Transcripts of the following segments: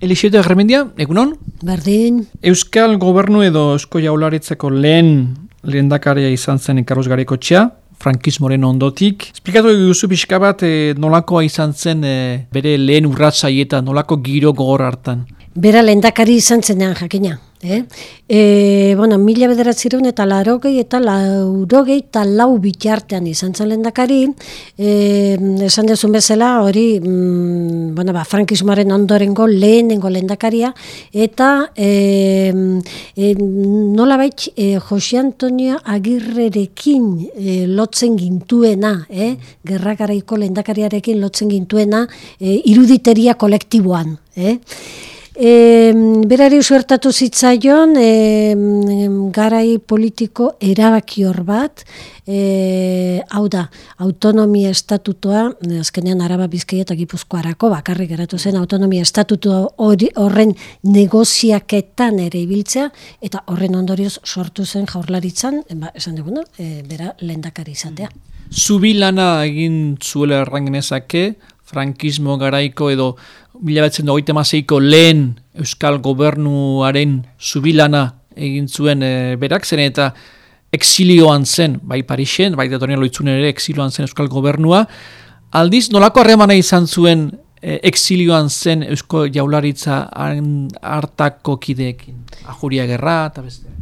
Elixeta Germendia, egunon? Berdin. Euskal Gobernu edo Eusko Jaularitzeko lehen lehendakaria izan zen Carlos Garekotxea, frankismoren ondotik. Esplikatu duzu pixka bat e, nolakoa izan zen e, bere lehen urratza eta nolako giro gogor hartan? Bera lehendakari izan zenean jakina. Eh? E, bueno, mila bederatzireun eta larogei eta laurogei eta lau bitartean izan zen lehendakari, e, esan dezun bezala hori mm, bueno, ba, frankismoaren ondorengo lehenengo lehendakaria, eta e, e, nola baitz e, Jose Antonio Agirrerekin e, lotzen gintuena, eh? gerrakaraiko lehendakariarekin lotzen gintuena, e, iruditeria kolektiboan. Eh? E, berari usuertatu zitzaion e, garai politiko erabakior bat, e, hau da, autonomia estatutoa, azkenean araba bizkaia eta gipuzkoarako, bakarrik geratu zen autonomia estatutoa horren negoziaketan ere ibiltzea, eta horren ondorioz sortu zen jaurlaritzan, ba, esan duguna, e, bera lendakari izatea. Zubilana egin zuela errangenezake, frankismo garaiko edo mila batzen dogeite mazeiko lehen Euskal Gobernuaren zubilana egin zuen e, berak zen eta exilioan zen, bai Parixen, bai Detonia Loitzun ere exilioan zen Euskal Gobernua. Aldiz, nolako harremana izan zuen e, exilioan zen Eusko Jaularitza hartako kideekin? Ajuria Gerra eta beste.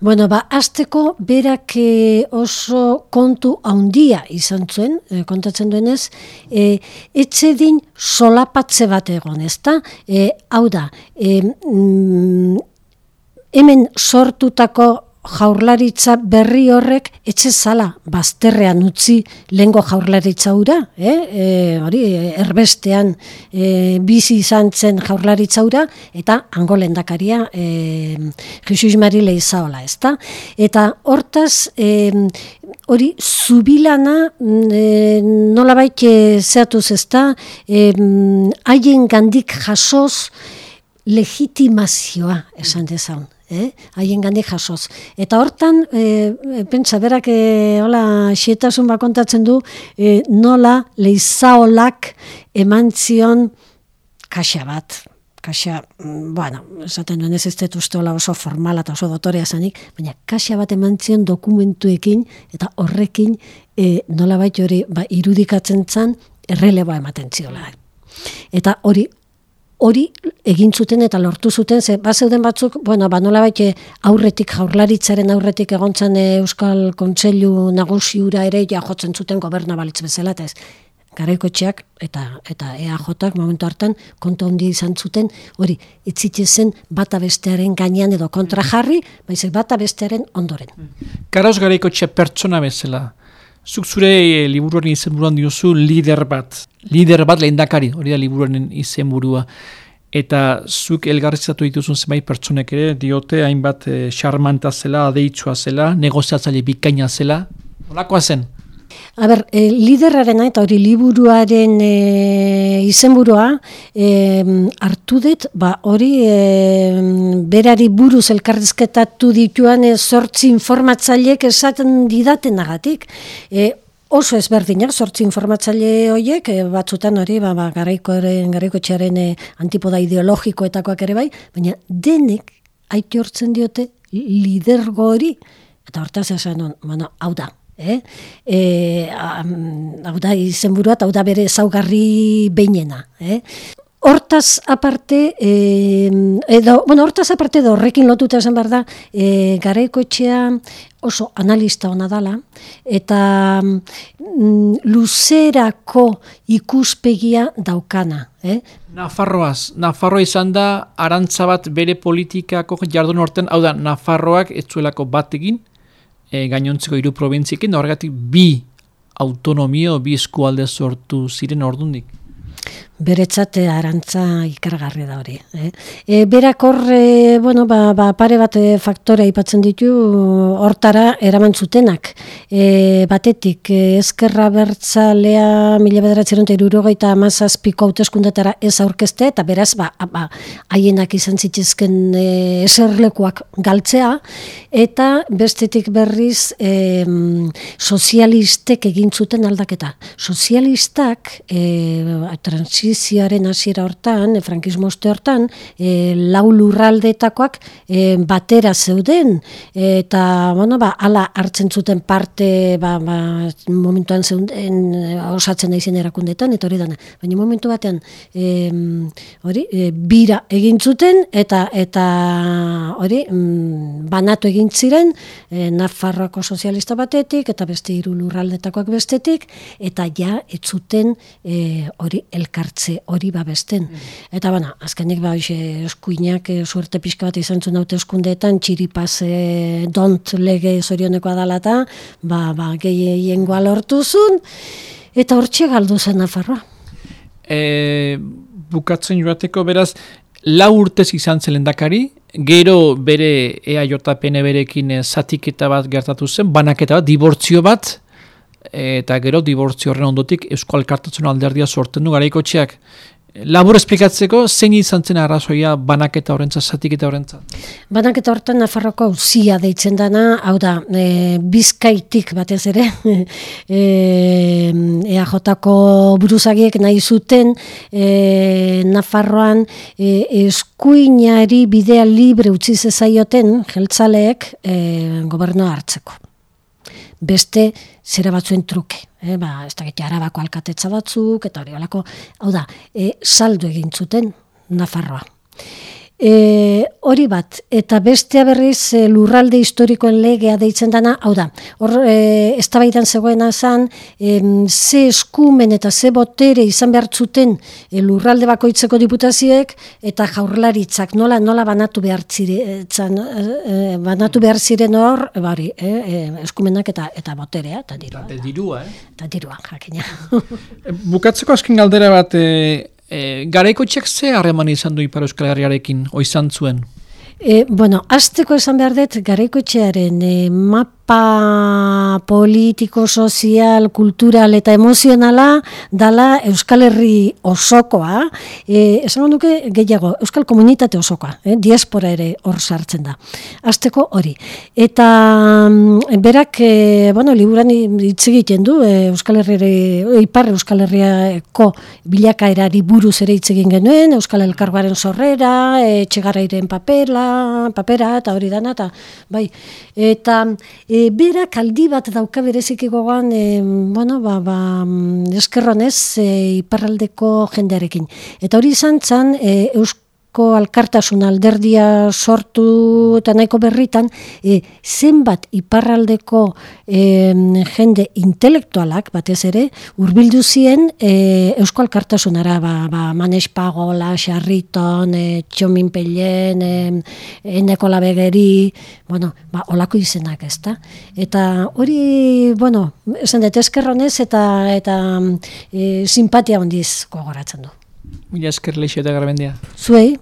Bueno, ba, azteko berak e, oso kontu haundia izan zuen, e, kontatzen duenez, e, etxe din solapatze bat egon, ezta? E, hau da, e, mm, hemen sortutako jaurlaritza berri horrek etxe zala bazterrean utzi lengo jaurlaritza ura, eh? e, hori, erbestean e, bizi izan zen jaurlaritza ura, eta hango lendakaria e, Jesus Mari Leizaola, ezta? Eta hortaz, e, hori, zubilana e, nola baik zehatuz ezta, e, haien gandik jasoz legitimazioa esan dezaun eh? haien gandi jasoz. Eta hortan, e, pentsa, berak, e, hola, xietasun bakontatzen du, e, nola leizaolak eman zion kaxa bat. Kaxa, mm, bueno, esaten duen ez ez oso formala eta oso dotorea zanik, baina kaxa bat eman zion dokumentuekin eta horrekin e, nola baita hori ba, irudikatzen zan erreleboa ematen ziola. Eta hori hori egin zuten eta lortu zuten, ze ba zeuden batzuk, bueno, ba nola baite aurretik jaurlaritzaren aurretik egontzan Euskal Kontseilu nagusiura ere ja jotzen zuten goberna balitz bezala, eta ez, garaiko txeak eta, eta EAJak momentu hartan konta handi izan zuten, hori, itzitze zen bata bestearen gainean edo kontra jarri, baizik bata bestearen ondoren. Karaos garaiko pertsona bezala, Zuk zure e, liburuaren izenburuan diozu lider bat. Lider bat lehendakari, hori da liburuaren izenburua. Eta zuk elgarrizatu dituzun zenbait pertsonek ere, diote hainbat e, xarmanta zela, adeitsua zela, negoziatzaile bikaina zela. Nolakoa zen? A ber, e, liderraren eta hori liburuaren e, izenburua e, hartu dit, ba, hori e, berari buruz elkarrizketatu dituan e, sortzi informatzailek esaten didaten agatik. E, oso ezberdinak sortzi informatzaile horiek, batzutan hori, ba, ba, garaikoaren, garaiko txaren antipoda ideologikoetakoak ere bai, baina denek aiti hortzen diote lidergo hori, eta hortaz esan, hau da, eh? E, hau da izenburua hau da bere zaugarri beinena, eh? Hortaz aparte, e, edo, bueno, hortaz aparte edo horrekin lotuta esan behar da, e, garaiko etxea oso analista ona dala, eta mm, luzerako ikuspegia daukana. Eh? Nafarroaz, Nafarroa izan da, arantza bat bere politikako jardun horten, hau da, Nafarroak etzuelako bat egin, e, gainontzeko hiru probintziekin, horregatik bi autonomio, bi eskualde sortu ziren ordundik beretzate arantza ikargarri da hori. Eh? E, berak hor, e, bueno, ba, ba, pare bat e, faktore aipatzen ditu hortara eraman zutenak. E, batetik, e, ezkerra bertzalea mila bederatzen eta irurogeita amazazpiko hauteskundetara ez aurkezte, eta beraz, ba, ba, haienak izan zitzizken e, eserlekuak galtzea, eta bestetik berriz e, sozialistek egin zuten aldaketa. Sozialistak, e, transi justiziaren hasiera hortan, e, hortan, e, lau lurraldetakoak e, batera zeuden, eta, bueno, ba, ala hartzen zuten parte, ba, ba, momentuan zeuden, osatzen da izen erakundetan, eta hori dana. Baina momentu batean, e, hori, e, bira egin zuten, eta, eta hori, mm, banatu egin ziren, e, Nafarroako sozialista batetik, eta beste hiru lurraldetakoak bestetik, eta ja, ez zuten e, hori elkartze hori babesten. Mm. Eta bana, azkenik ba hoxe eskuinak e, suerte pixka bat izan zuen haute eskundeetan txiripaz e, dont lege zorionekoa dalata, ba, ba gehien lortu zuen, eta hortxe galdu zen Nafarroa. E, bukatzen joateko beraz, lau urtez izan zelen dakari, gero bere EAJPN berekin zatiketa bat gertatu zen, banaketa bat, dibortzio bat, eta gero dibortzio horren ondotik Euskal Kartatzen alderdia sorten du garaiko txeak. Labur esplikatzeko, zein izan zen arrazoia banaketa horrentza, zatiketa horrentza? Banaketa horretan Nafarroko zia deitzen dana, hau da, e, bizkaitik batez ere, e, EAJ-ko buruzagiek nahi zuten e, Nafarroan e, eskuinari bidea libre utzi zezaioten jeltzaleek e, gobernoa hartzeko beste zera batzuen truke. E, ba, ez da giti arabako alkatetza batzuk, eta hori olako, hau da, e, saldo egin zuten Nafarroa. E, hori bat, eta bestea berriz e, lurralde historikoen legea deitzen dana, hau da, hor e, ez zegoena zan, e, ze eskumen eta ze botere izan behar zuten e, lurralde bakoitzeko diputazioek, eta jaurlaritzak nola nola banatu behar ziren, e, banatu behar ziren hor, e, bari, e, e, eskumenak eta eta boterea, eta dirua. Eta dirua, eh? Eta dirua, jakina. Bukatzeko askin galdera bat, e, E, garaiko txek ze harreman izan du Ipar Euskal Herriarekin, oizan zuen? E, bueno, azteko esan behar dut, garaiko txearen e, map mapa politiko, sozial, kultural eta emozionala dala Euskal Herri osokoa, e, esan duke gehiago, Euskal Komunitate osokoa, eh, diaspora ere hor sartzen da. Azteko hori. Eta mm, berak, e, bueno, liburan hitz egiten du, e, Euskal Herri, e, Ipar Euskal Herriako bilakaerari buruz ere hitz egin genuen, Euskal Elkargoaren sorrera, e, txegarairen papera, papera, eta hori dana, eta bai, eta e, bera kaldi bat dauka bereziki gogoan, e, bueno, ba, ba, mm, eskerronez e, iparraldeko jendearekin. Eta hori izan zan, e, alkartasun alderdia sortu eta nahiko berritan, e, zenbat iparraldeko e, jende intelektualak, batez ere, urbildu zien e, Eusko Alkartasunara, ba, ba, Manes Pagola, Xarriton, e, Txomin Pellen, e, Eneko Labegeri, bueno, ba, olako izenak ez da. Eta hori, bueno, esan dut eskerronez eta, eta e, simpatia hondiz gogoratzen du. Mila esker leixo eta garbendia. Zuei.